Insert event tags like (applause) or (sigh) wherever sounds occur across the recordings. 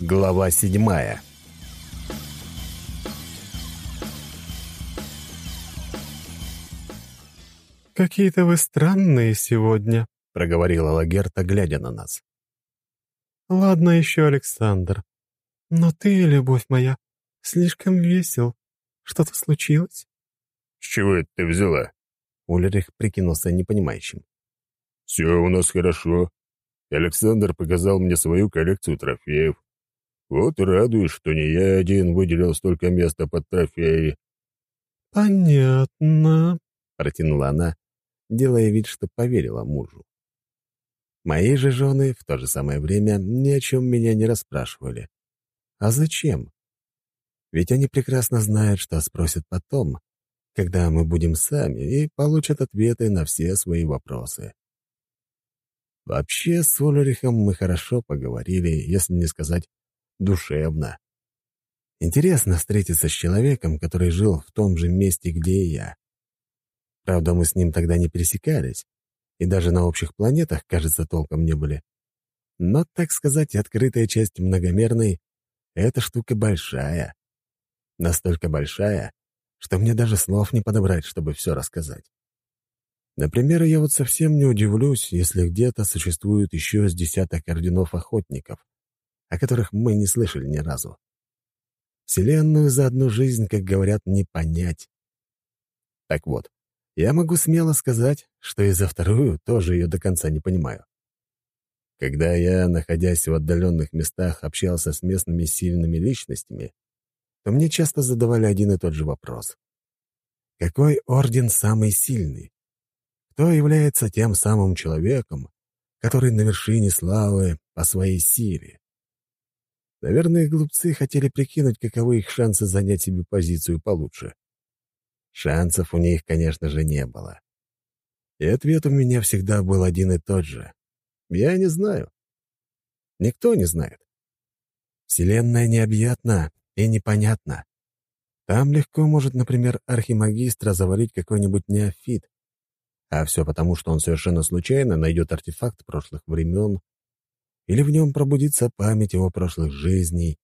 Глава седьмая «Какие-то вы странные сегодня», — проговорила Лагерта, глядя на нас. «Ладно еще, Александр. Но ты, любовь моя, слишком весел. Что-то случилось?» «С чего это ты взяла?» Ульрих прикинулся непонимающим. «Все у нас хорошо. Александр показал мне свою коллекцию трофеев. Вот и радуюсь, что не я один выделил столько места под трофеи». «Понятно», — протянула она, делая вид, что поверила мужу. Мои же жены в то же самое время ни о чем меня не расспрашивали. А зачем? Ведь они прекрасно знают, что спросят потом, когда мы будем сами, и получат ответы на все свои вопросы. Вообще, с Ульрихом мы хорошо поговорили, если не сказать душевно. Интересно встретиться с человеком, который жил в том же месте, где и я. Правда, мы с ним тогда не пересекались, и даже на общих планетах, кажется, толком не были. Но, так сказать, открытая часть многомерной — эта штука большая. Настолько большая, что мне даже слов не подобрать, чтобы все рассказать. Например, я вот совсем не удивлюсь, если где-то существует еще с десяток орденов охотников, о которых мы не слышали ни разу. Вселенную за одну жизнь, как говорят, не понять. Так вот, я могу смело сказать, что и за вторую тоже ее до конца не понимаю. Когда я, находясь в отдаленных местах, общался с местными сильными личностями, то мне часто задавали один и тот же вопрос. Какой орден самый сильный? Кто является тем самым человеком, который на вершине славы по своей силе? Наверное, глупцы хотели прикинуть, каковы их шансы занять себе позицию получше. Шансов у них, конечно же, не было. И ответ у меня всегда был один и тот же. Я не знаю. Никто не знает. Вселенная необъятна и непонятна. Там легко может, например, архимагистра завалить какой-нибудь неофит. А все потому, что он совершенно случайно найдет артефакт прошлых времен, или в нем пробудится память его прошлых жизней.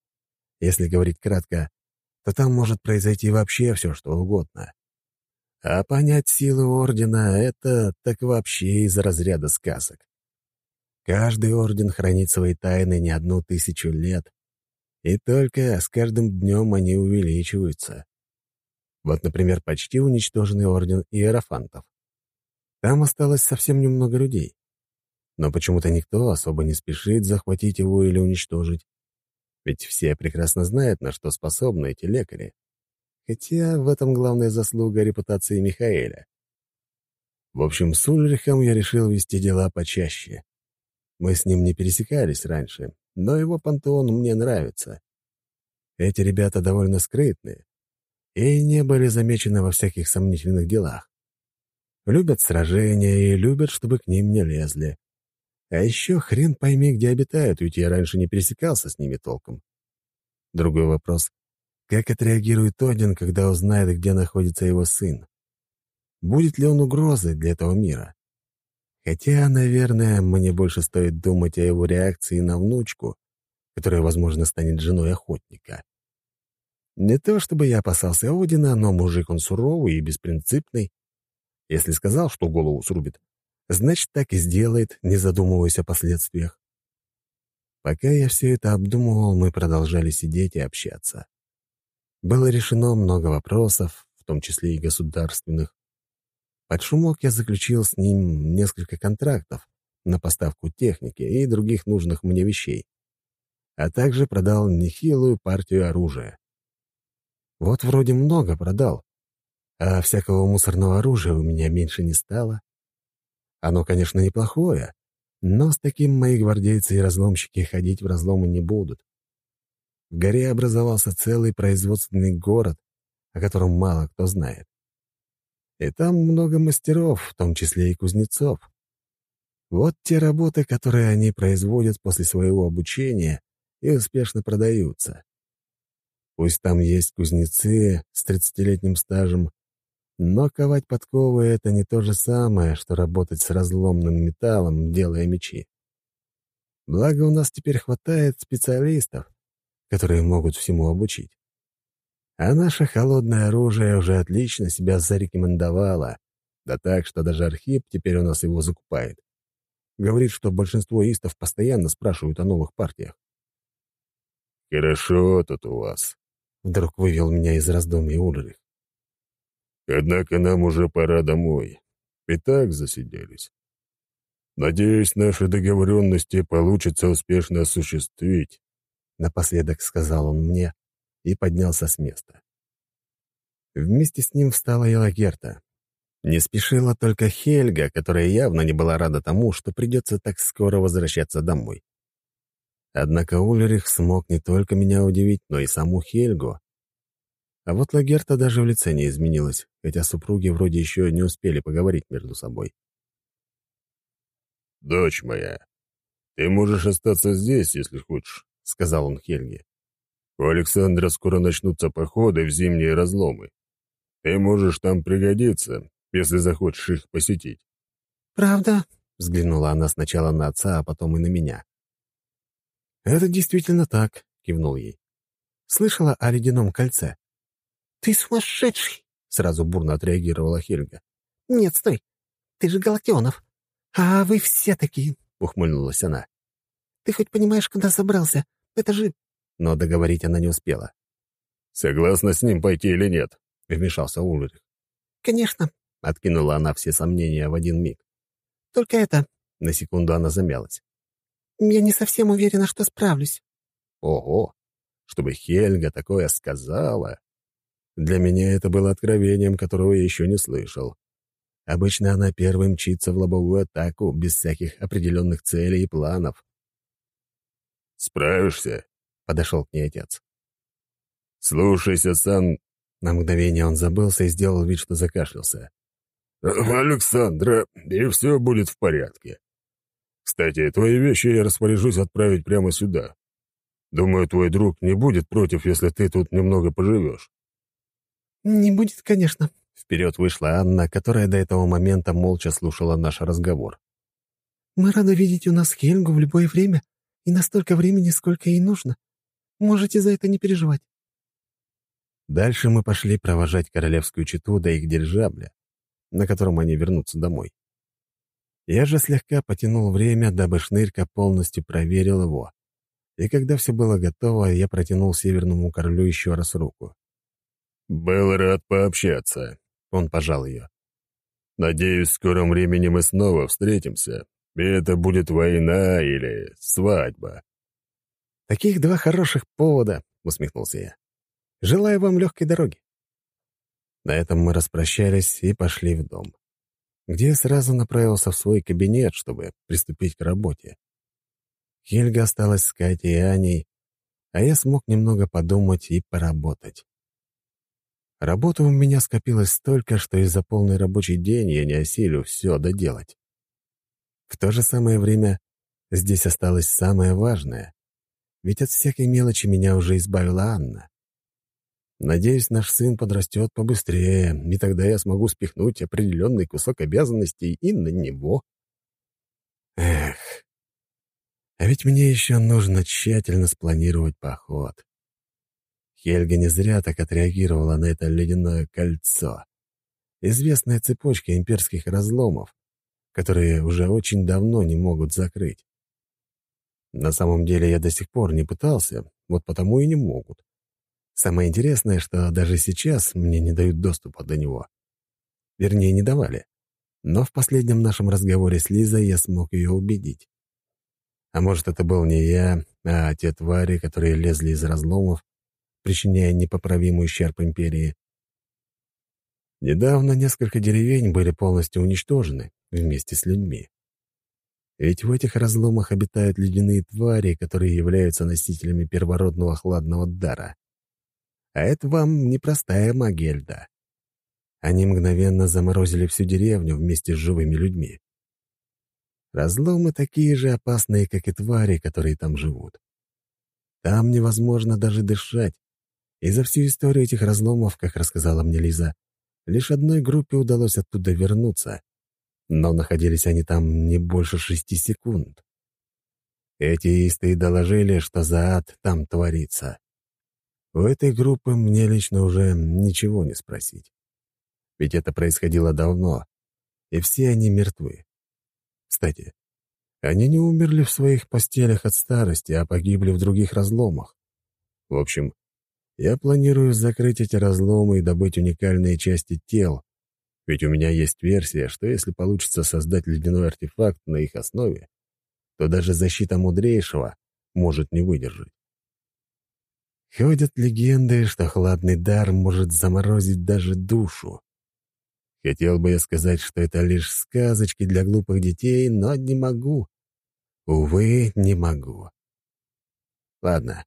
Если говорить кратко, то там может произойти вообще все, что угодно. А понять силы Ордена — это так вообще из разряда сказок. Каждый Орден хранит свои тайны не одну тысячу лет, и только с каждым днем они увеличиваются. Вот, например, почти уничтоженный Орден Иерофантов. Там осталось совсем немного людей. Но почему-то никто особо не спешит захватить его или уничтожить. Ведь все прекрасно знают, на что способны эти лекари. Хотя в этом главная заслуга репутации Михаэля. В общем, с Ульрихом я решил вести дела почаще. Мы с ним не пересекались раньше, но его пантеон мне нравится. Эти ребята довольно скрытные и не были замечены во всяких сомнительных делах. Любят сражения и любят, чтобы к ним не лезли. А еще хрен пойми, где обитают, ведь я раньше не пересекался с ними толком. Другой вопрос как отреагирует Один, когда узнает, где находится его сын? Будет ли он угрозой для этого мира? Хотя, наверное, мне больше стоит думать о его реакции на внучку, которая, возможно, станет женой охотника. Не то чтобы я опасался Одина, но мужик он суровый и беспринципный. Если сказал, что голову срубит, значит, так и сделает, не задумываясь о последствиях. Пока я все это обдумывал, мы продолжали сидеть и общаться. Было решено много вопросов, в том числе и государственных. Под шумок я заключил с ним несколько контрактов на поставку техники и других нужных мне вещей, а также продал нехилую партию оружия. Вот вроде много продал, а всякого мусорного оружия у меня меньше не стало. Оно, конечно, неплохое, но с таким мои гвардейцы и разломщики ходить в разломы не будут. В горе образовался целый производственный город, о котором мало кто знает. И там много мастеров, в том числе и кузнецов. Вот те работы, которые они производят после своего обучения и успешно продаются. Пусть там есть кузнецы с тридцатилетним стажем, но ковать подковы — это не то же самое, что работать с разломным металлом, делая мечи. Благо, у нас теперь хватает специалистов, которые могут всему обучить. А наше холодное оружие уже отлично себя зарекомендовало, да так, что даже Архип теперь у нас его закупает. Говорит, что большинство истов постоянно спрашивают о новых партиях. «Хорошо тут у вас», — вдруг вывел меня из раздумий Ульрих. «Однако нам уже пора домой. И так засиделись. Надеюсь, наши договоренности получится успешно осуществить», — напоследок сказал он мне и поднялся с места. Вместе с ним встала и Лагерта, не спешила только Хельга, которая явно не была рада тому, что придется так скоро возвращаться домой. Однако Ульрих смог не только меня удивить, но и саму Хельгу. А вот Лагерта даже в лице не изменилась, хотя супруги вроде еще не успели поговорить между собой. «Дочь моя, ты можешь остаться здесь, если хочешь», — сказал он Хельге. «У Александра скоро начнутся походы в зимние разломы. Ты можешь там пригодиться, если захочешь их посетить». «Правда?» — взглянула она сначала на отца, а потом и на меня. «Это действительно так», — кивнул ей. «Слышала о ледяном кольце?» «Ты сумасшедший!» — сразу бурно отреагировала Хельга. «Нет, стой! Ты же Галактионов! А вы все такие!» — ухмыльнулась она. «Ты хоть понимаешь, куда собрался? Это же...» Но договорить она не успела. «Согласна с ним пойти или нет?» — вмешался Ульрих. «Конечно. — откинула она все сомнения в один миг. «Только это...» — на секунду она замялась. «Я не совсем уверена, что справлюсь». «Ого! Чтобы Хельга такое сказала!» Для меня это было откровением, которого я еще не слышал. Обычно она первой мчится в лобовую атаку, без всяких определенных целей и планов. «Справишься?» — подошел к ней отец. «Слушайся, сан...» На мгновение он забылся и сделал вид, что закашлялся. «Александра, и все будет в порядке. Кстати, твои вещи я распоряжусь отправить прямо сюда. Думаю, твой друг не будет против, если ты тут немного поживешь». «Не будет, конечно». Вперед вышла Анна, которая до этого момента молча слушала наш разговор. «Мы рады видеть у нас Хельгу в любое время и настолько времени, сколько ей нужно. Можете за это не переживать». Дальше мы пошли провожать королевскую чету до их дирижабля на котором они вернутся домой. Я же слегка потянул время, дабы шнырька полностью проверил его. И когда все было готово, я протянул Северному королю еще раз руку. «Был рад пообщаться», — он пожал ее. «Надеюсь, в скором времени мы снова встретимся, и это будет война или свадьба». «Таких два хороших повода», — усмехнулся я. «Желаю вам легкой дороги». На этом мы распрощались и пошли в дом, где сразу направился в свой кабинет, чтобы приступить к работе. Хельга осталась с Катей и Аней, а я смог немного подумать и поработать. Работы у меня скопилось столько, что и за полный рабочий день я не осилю все доделать. В то же самое время здесь осталось самое важное, ведь от всякой мелочи меня уже избавила Анна. Надеюсь, наш сын подрастет побыстрее, и тогда я смогу спихнуть определенный кусок обязанностей и на него. Эх, а ведь мне еще нужно тщательно спланировать поход. Хельга не зря так отреагировала на это ледяное кольцо. Известная цепочка имперских разломов, которые уже очень давно не могут закрыть. На самом деле я до сих пор не пытался, вот потому и не могут. Самое интересное, что даже сейчас мне не дают доступа до него. Вернее, не давали. Но в последнем нашем разговоре с Лизой я смог ее убедить. А может, это был не я, а те твари, которые лезли из разломов, причиняя непоправимый ущерб империи. Недавно несколько деревень были полностью уничтожены вместе с людьми. Ведь в этих разломах обитают ледяные твари, которые являются носителями первородного хладного дара. А это вам непростая магия льда. Они мгновенно заморозили всю деревню вместе с живыми людьми. Разломы такие же опасные, как и твари, которые там живут. Там невозможно даже дышать. И за всю историю этих разломов, как рассказала мне Лиза, лишь одной группе удалось оттуда вернуться. Но находились они там не больше шести секунд. Эти исты доложили, что за ад там творится. У этой группы мне лично уже ничего не спросить. Ведь это происходило давно, и все они мертвы. Кстати, они не умерли в своих постелях от старости, а погибли в других разломах. В общем, я планирую закрыть эти разломы и добыть уникальные части тел, ведь у меня есть версия, что если получится создать ледяной артефакт на их основе, то даже защита мудрейшего может не выдержать. Ходят легенды, что хладный дар может заморозить даже душу. Хотел бы я сказать, что это лишь сказочки для глупых детей, но не могу. Увы, не могу. Ладно,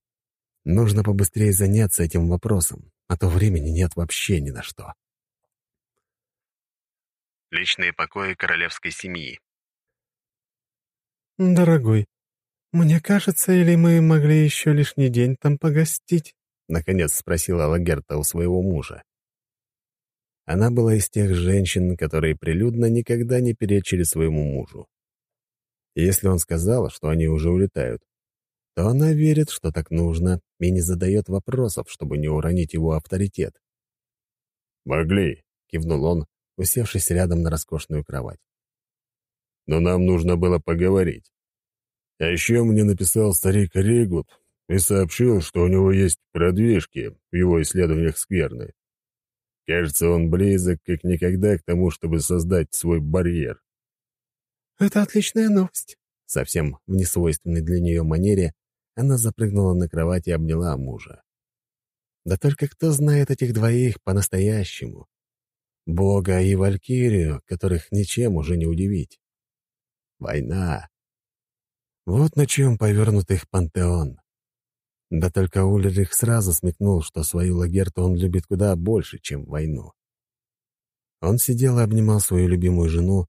нужно побыстрее заняться этим вопросом, а то времени нет вообще ни на что. Личные покои королевской семьи. «Дорогой, «Мне кажется, или мы могли еще лишний день там погостить?» — наконец спросила Лагерта у своего мужа. Она была из тех женщин, которые прилюдно никогда не перечили своему мужу. Если он сказал, что они уже улетают, то она верит, что так нужно, и не задает вопросов, чтобы не уронить его авторитет. «Могли», — кивнул он, усевшись рядом на роскошную кровать. «Но нам нужно было поговорить. А еще мне написал старик Ригут и сообщил, что у него есть продвижки в его исследованиях скверны. Кажется, он близок как никогда к тому, чтобы создать свой барьер. «Это отличная новость». Совсем в несвойственной для нее манере она запрыгнула на кровать и обняла мужа. Да только кто знает этих двоих по-настоящему? Бога и Валькирию, которых ничем уже не удивить. Война. Вот на чем повернут их пантеон. Да только Ульрих сразу смекнул, что свою лагерту он любит куда больше, чем войну. Он сидел и обнимал свою любимую жену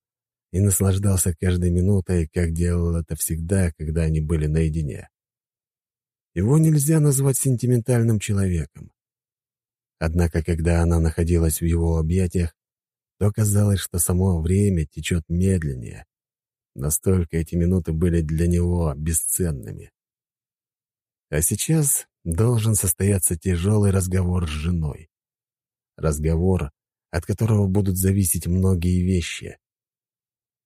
и наслаждался каждой минутой, как делал это всегда, когда они были наедине. Его нельзя назвать сентиментальным человеком. Однако, когда она находилась в его объятиях, то казалось, что само время течет медленнее, Настолько эти минуты были для него бесценными. А сейчас должен состояться тяжелый разговор с женой. Разговор, от которого будут зависеть многие вещи.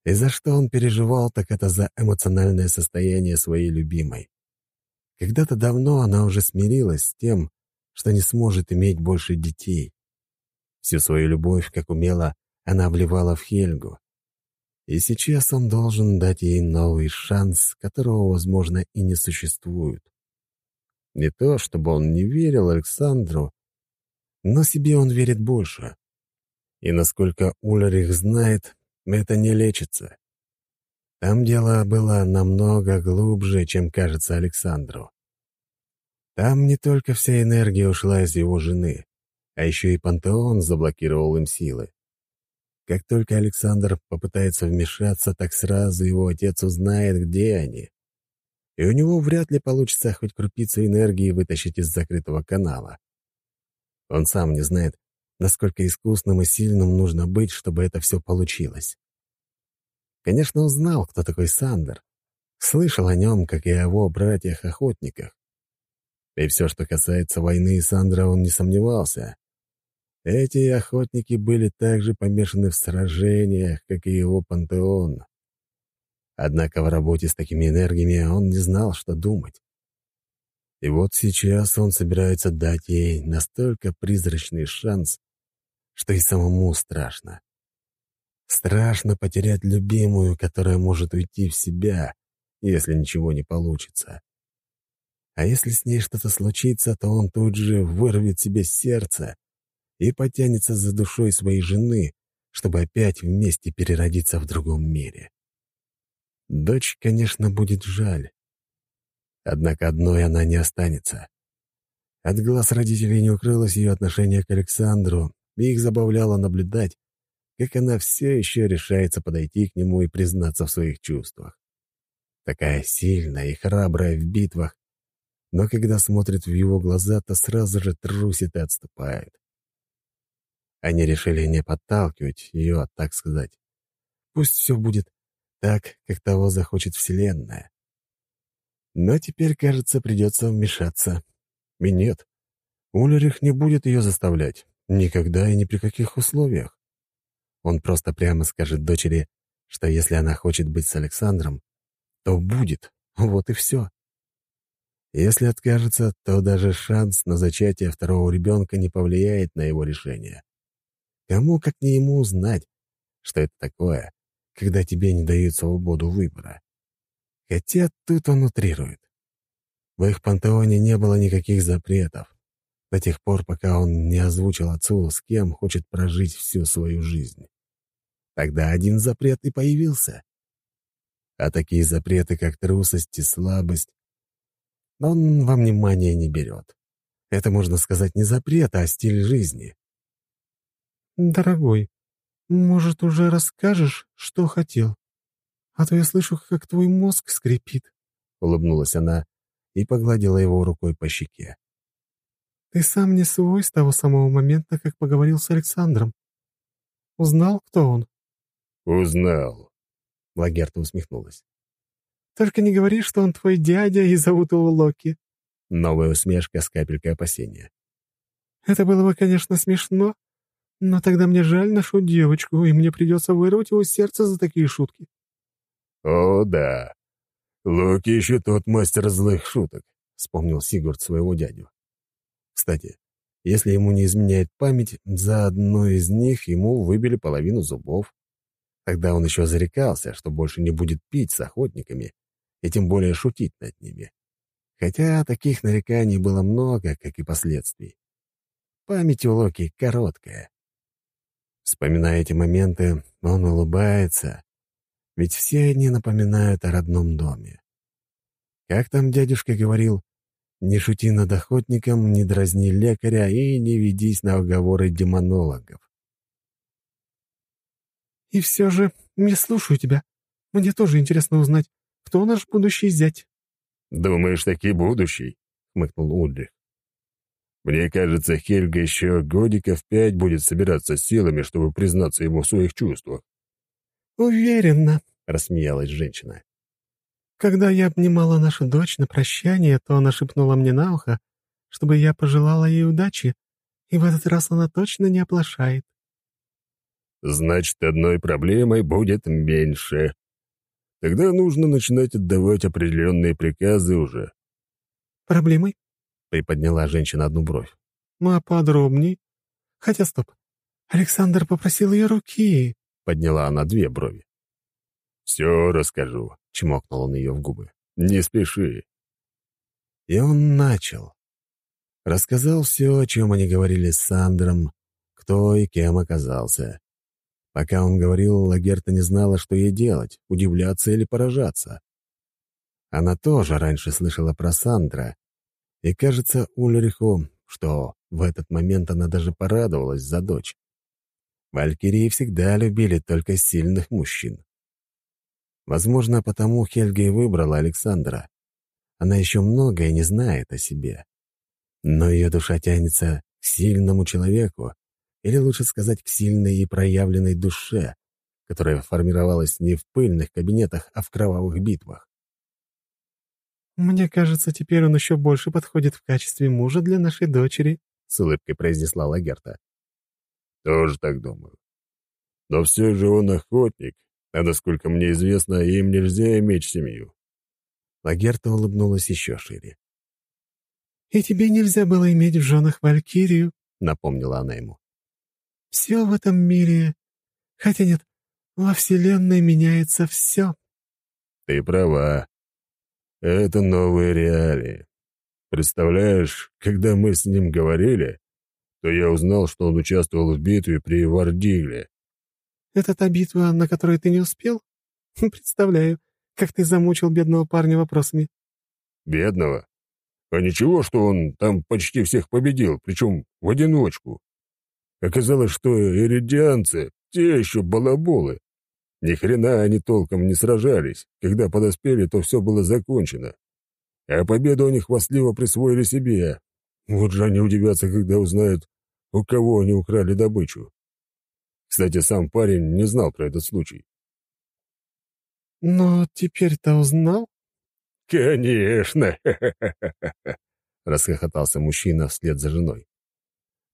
И за что он переживал, так это за эмоциональное состояние своей любимой. Когда-то давно она уже смирилась с тем, что не сможет иметь больше детей. Всю свою любовь, как умела, она вливала в Хельгу. И сейчас он должен дать ей новый шанс, которого, возможно, и не существует. Не то, чтобы он не верил Александру, но себе он верит больше. И насколько Ульрих знает, это не лечится. Там дело было намного глубже, чем кажется Александру. Там не только вся энергия ушла из его жены, а еще и пантеон заблокировал им силы. Как только Александр попытается вмешаться, так сразу его отец узнает, где они. И у него вряд ли получится хоть крупицу энергии вытащить из закрытого канала. Он сам не знает, насколько искусным и сильным нужно быть, чтобы это все получилось. Конечно, узнал, кто такой Сандер. Слышал о нем, как и о его братьях-охотниках. И все, что касается войны Сандра, он не сомневался. Эти охотники были так же помешаны в сражениях, как и его пантеон. Однако в работе с такими энергиями он не знал, что думать. И вот сейчас он собирается дать ей настолько призрачный шанс, что и самому страшно. Страшно потерять любимую, которая может уйти в себя, если ничего не получится. А если с ней что-то случится, то он тут же вырвет себе сердце и потянется за душой своей жены, чтобы опять вместе переродиться в другом мире. Дочь, конечно, будет жаль. Однако одной она не останется. От глаз родителей не укрылось ее отношение к Александру, и их забавляло наблюдать, как она все еще решается подойти к нему и признаться в своих чувствах. Такая сильная и храбрая в битвах, но когда смотрит в его глаза, то сразу же трусит и отступает. Они решили не подталкивать ее, так сказать. Пусть все будет так, как того захочет Вселенная. Но теперь, кажется, придется вмешаться. И нет, Ульрих не будет ее заставлять. Никогда и ни при каких условиях. Он просто прямо скажет дочери, что если она хочет быть с Александром, то будет. Вот и все. Если откажется, то даже шанс на зачатие второго ребенка не повлияет на его решение. Кому, как не ему, знать, что это такое, когда тебе не дают свободу выбора. Хотя тут он утрирует. В их пантеоне не было никаких запретов, до тех пор, пока он не озвучил отцу, с кем хочет прожить всю свою жизнь. Тогда один запрет и появился. А такие запреты, как трусость и слабость, он во внимание не берет. Это, можно сказать, не запрет, а стиль жизни. «Дорогой, может, уже расскажешь, что хотел? А то я слышу, как твой мозг скрипит», — улыбнулась она и погладила его рукой по щеке. «Ты сам не свой с того самого момента, как поговорил с Александром. Узнал, кто он?» «Узнал», — Лагерта усмехнулась. «Только не говори, что он твой дядя и зовут его Локи». Новая усмешка с капелькой опасения. «Это было бы, конечно, смешно, но тогда мне жаль нашу девочку, и мне придется вырвать его сердце за такие шутки». «О, да. Локи еще тот мастер злых шуток», — вспомнил Сигурд своего дядю. Кстати, если ему не изменяет память, за одну из них ему выбили половину зубов. Тогда он еще зарекался, что больше не будет пить с охотниками и тем более шутить над ними. Хотя таких нареканий было много, как и последствий. Память у Локи короткая. Вспоминая эти моменты, он улыбается, ведь все они напоминают о родном доме. Как там дядюшка говорил, не шути над охотником, не дразни лекаря и не ведись на уговоры демонологов. «И все же, не слушаю тебя. Мне тоже интересно узнать, кто наш будущий зять?» «Думаешь, таки будущий?» — хмыкнул Ульрих. «Мне кажется, Хельга еще годиков пять будет собираться силами, чтобы признаться ему в своих чувствах». «Уверена», — рассмеялась женщина. «Когда я обнимала нашу дочь на прощание, то она шепнула мне на ухо, чтобы я пожелала ей удачи, и в этот раз она точно не оплошает». «Значит, одной проблемой будет меньше», Тогда нужно начинать отдавать определенные приказы уже. «Проблемой?» — приподняла женщина одну бровь. «А подробней? Хотя стоп. Александр попросил ее руки». Подняла она две брови. «Все расскажу», — чмокнул он ее в губы. «Не спеши». И он начал. Рассказал все, о чем они говорили с Сандром, кто и кем оказался. Пока он говорил, Лагерта не знала, что ей делать, удивляться или поражаться. Она тоже раньше слышала про Сандра, и кажется Ульриху, что в этот момент она даже порадовалась за дочь. Валькирии всегда любили только сильных мужчин. Возможно, потому Хельга и выбрала Александра. Она еще многое не знает о себе. Но ее душа тянется к сильному человеку, или лучше сказать, к сильной и проявленной душе, которая формировалась не в пыльных кабинетах, а в кровавых битвах. «Мне кажется, теперь он еще больше подходит в качестве мужа для нашей дочери», — с улыбкой произнесла Лагерта. «Тоже так думаю. Но все же он охотник, а насколько мне известно, им нельзя иметь семью». Лагерта улыбнулась еще шире. «И тебе нельзя было иметь в женах Валькирию», — напомнила она ему. Все в этом мире... Хотя нет, во Вселенной меняется все. Ты права. Это новые реалии. Представляешь, когда мы с ним говорили, то я узнал, что он участвовал в битве при Вардигле. Это та битва, на которой ты не успел? (laughs) Представляю, как ты замучил бедного парня вопросами. Бедного? А ничего, что он там почти всех победил, причем в одиночку. Оказалось, что иридианцы — те еще балаболы. Ни хрена они толком не сражались. Когда подоспели, то все было закончено. А победу они хвастливо присвоили себе. Вот же они удивятся, когда узнают, у кого они украли добычу. Кстати, сам парень не знал про этот случай. «Но теперь-то узнал?» «Конечно!» (laughs) — расхохотался мужчина вслед за женой.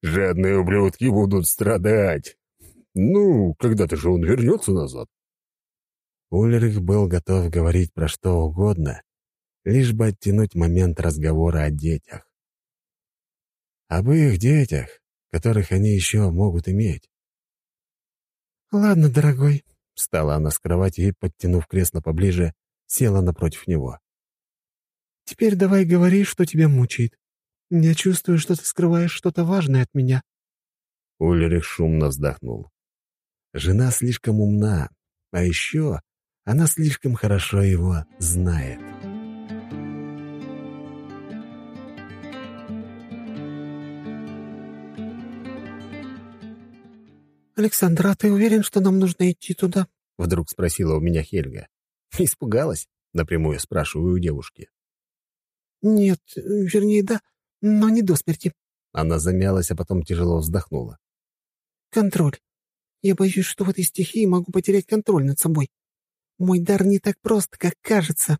«Жадные ублюдки будут страдать! Ну, когда-то же он вернется назад!» Ульрих был готов говорить про что угодно, лишь бы оттянуть момент разговора о детях. Об их детях, которых они еще могут иметь. «Ладно, дорогой», — встала она с кровати и, подтянув кресло поближе, села напротив него. «Теперь давай говори, что тебя мучает. Я чувствую, что ты скрываешь что-то важное от меня». Ульрих шумно вздохнул. Жена слишком умна, а еще она слишком хорошо его знает. «Александр, а ты уверен, что нам нужно идти туда?» — вдруг спросила у меня Хельга. «Испугалась?» — напрямую спрашиваю у девушки. «Нет, вернее, да, но не до смерти». Она замялась, а потом тяжело вздохнула. «Контроль. Я боюсь, что в этой стихии могу потерять контроль над собой. Мой дар не так прост, как кажется».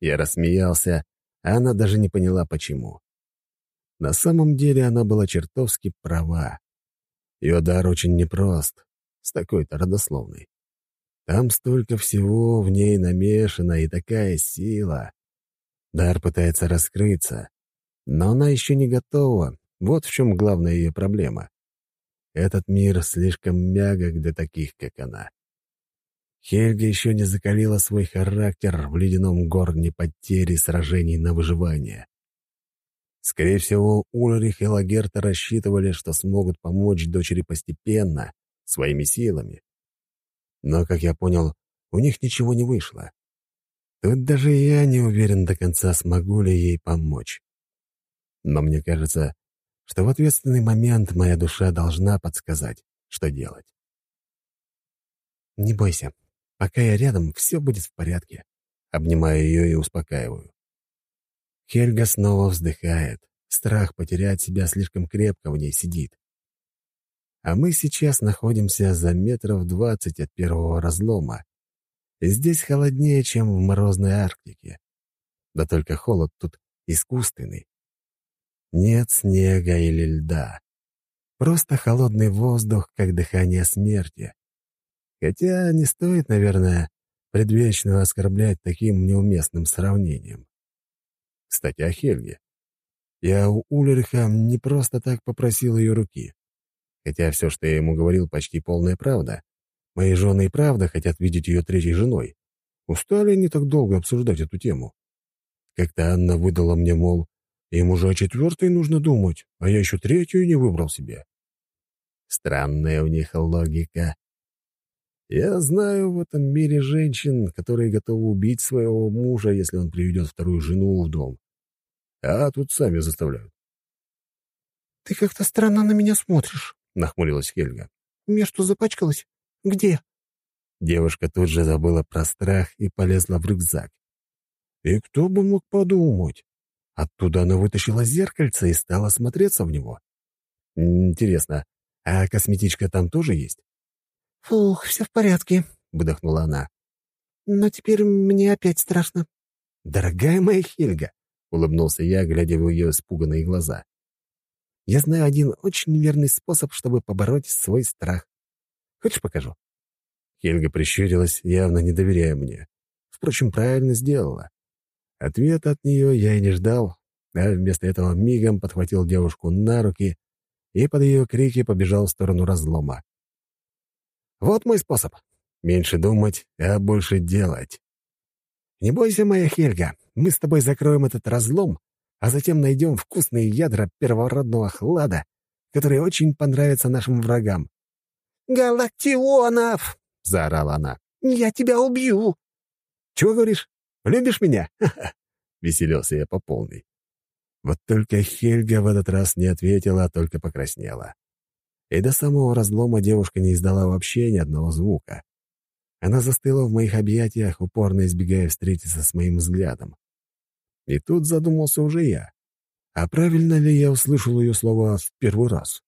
Я рассмеялся, а она даже не поняла, почему. На самом деле она была чертовски права. Ее дар очень непрост, с такой-то родословной. Там столько всего в ней намешано и такая сила. Дар пытается раскрыться, но она еще не готова. Вот в чем главная ее проблема. Этот мир слишком мягок для таких, как она. Хельга еще не закалила свой характер в ледяном горне потери сражений на выживание. Скорее всего, Ульрих и Лагерта рассчитывали, что смогут помочь дочери постепенно, своими силами. Но, как я понял, у них ничего не вышло. Тут даже я не уверен до конца, смогу ли ей помочь. Но мне кажется, что в ответственный момент моя душа должна подсказать, что делать. «Не бойся. Пока я рядом, все будет в порядке». Обнимаю ее и успокаиваю. Хельга снова вздыхает. Страх потерять себя слишком крепко в ней сидит. А мы сейчас находимся за метров двадцать от первого разлома. И здесь холоднее, чем в морозной Арктике. Да только холод тут искусственный. Нет снега или льда. Просто холодный воздух, как дыхание смерти. Хотя не стоит, наверное, предвечно оскорблять таким неуместным сравнением. Кстати, о Хельге. Я у Ульриха не просто так попросил ее руки. Хотя все, что я ему говорил, почти полная правда. Мои жены и правда хотят видеть ее третьей женой. Устали они так долго обсуждать эту тему. Как-то Анна выдала мне, мол, им уже о четвертой нужно думать, а я еще третью не выбрал себе. Странная у них логика. Я знаю в этом мире женщин, которые готовы убить своего мужа, если он приведет вторую жену в дом. А тут сами заставляют. «Ты как-то странно на меня смотришь», — нахмурилась Хельга. «Мне что, запачкалось? Где?» Девушка тут же забыла про страх и полезла в рюкзак. И кто бы мог подумать? Оттуда она вытащила зеркальце и стала смотреться в него. Интересно, а косметичка там тоже есть? «Фух, все в порядке», — выдохнула она. «Но теперь мне опять страшно». «Дорогая моя Хельга», — улыбнулся я, глядя в ее испуганные глаза. «Я знаю один очень верный способ, чтобы побороть свой страх. Хочешь, покажу?» Хельга прищурилась, явно не доверяя мне. Впрочем, правильно сделала. Ответа от нее я и не ждал, а вместо этого мигом подхватил девушку на руки и под ее крики побежал в сторону разлома. Вот мой способ. Меньше думать, а больше делать. Не бойся, моя Хельга, мы с тобой закроем этот разлом, а затем найдем вкусные ядра первородного хлада, которые очень понравятся нашим врагам. «Галактионов!» — заорала она. «Я тебя убью!» «Чего говоришь? Любишь меня?» (laughs) — веселился я по полной. Вот только Хельга в этот раз не ответила, а только покраснела и до самого разлома девушка не издала вообще ни одного звука. Она застыла в моих объятиях, упорно избегая встретиться с моим взглядом. И тут задумался уже я. А правильно ли я услышал ее слова в первый раз?